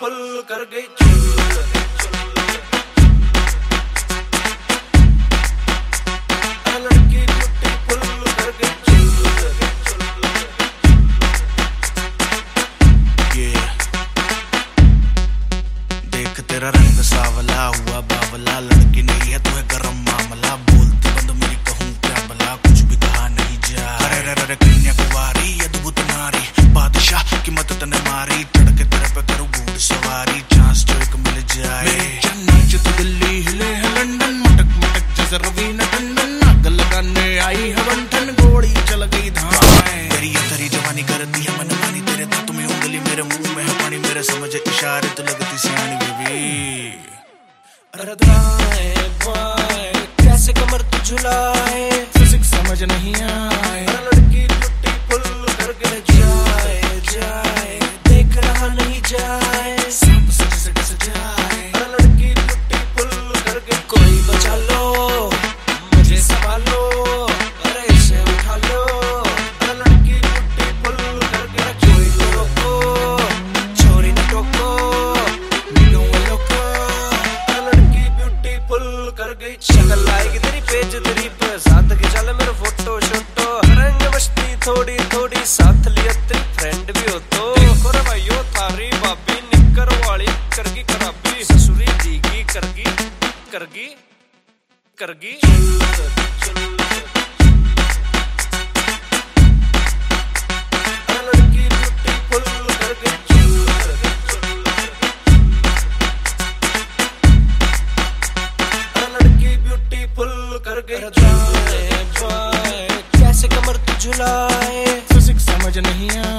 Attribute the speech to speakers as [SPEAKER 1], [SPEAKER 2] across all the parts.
[SPEAKER 1] Beautiful कर गई
[SPEAKER 2] तेरा रंग सावला हुआ बावला, लड़की नहीं है तू है गरम मामला आई है बंठन गोली चल गई धाम तेरी ये जवानी करती है मन मानी, तेरे तो तुम्हें उंगली मेरे मुँह में है पानी, मेरे समझ इशारे तो लगती सियानी बेबी।
[SPEAKER 1] अरे दाएँ बाएँ कैसे कमर तू झुलाए?
[SPEAKER 2] फिजिक्स समझ नहीं आए।
[SPEAKER 1] लड़की ब्यूटीफुल कर गई जाए जाए, देख रहा नहीं जाए।
[SPEAKER 2] सांप सज सज
[SPEAKER 1] अरे लड़की ब्यूटीफुल कर गई कोई बचा पेज तेरी साथ के चल मेरे फ़ोटो शोटो। रंग मस्ती थोड़ी थोड़ी, साथ लिया तेरी फ्रेंड भी हो तो देखो रे थारी भाभी, निकर वाली करगी, खराबी। ससुरी दीगी करगी करगी करगी। अरे गई दाएँ कैसे कमर तू झुलाए?
[SPEAKER 2] फिजिक्स समझ नहीं आए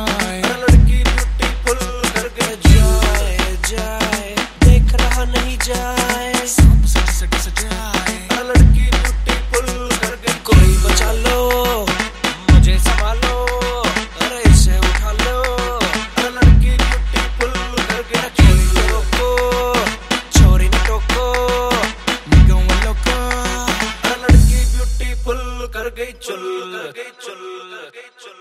[SPEAKER 2] कर गई चुल कर गई चुल कर गई चुल